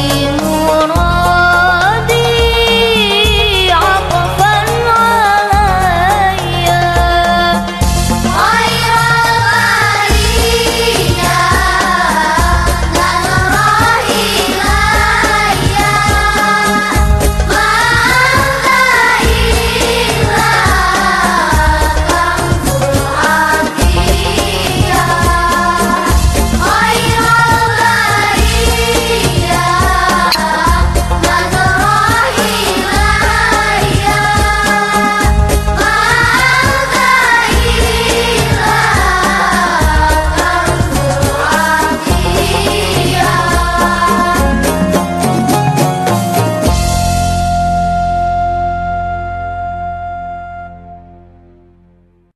Ты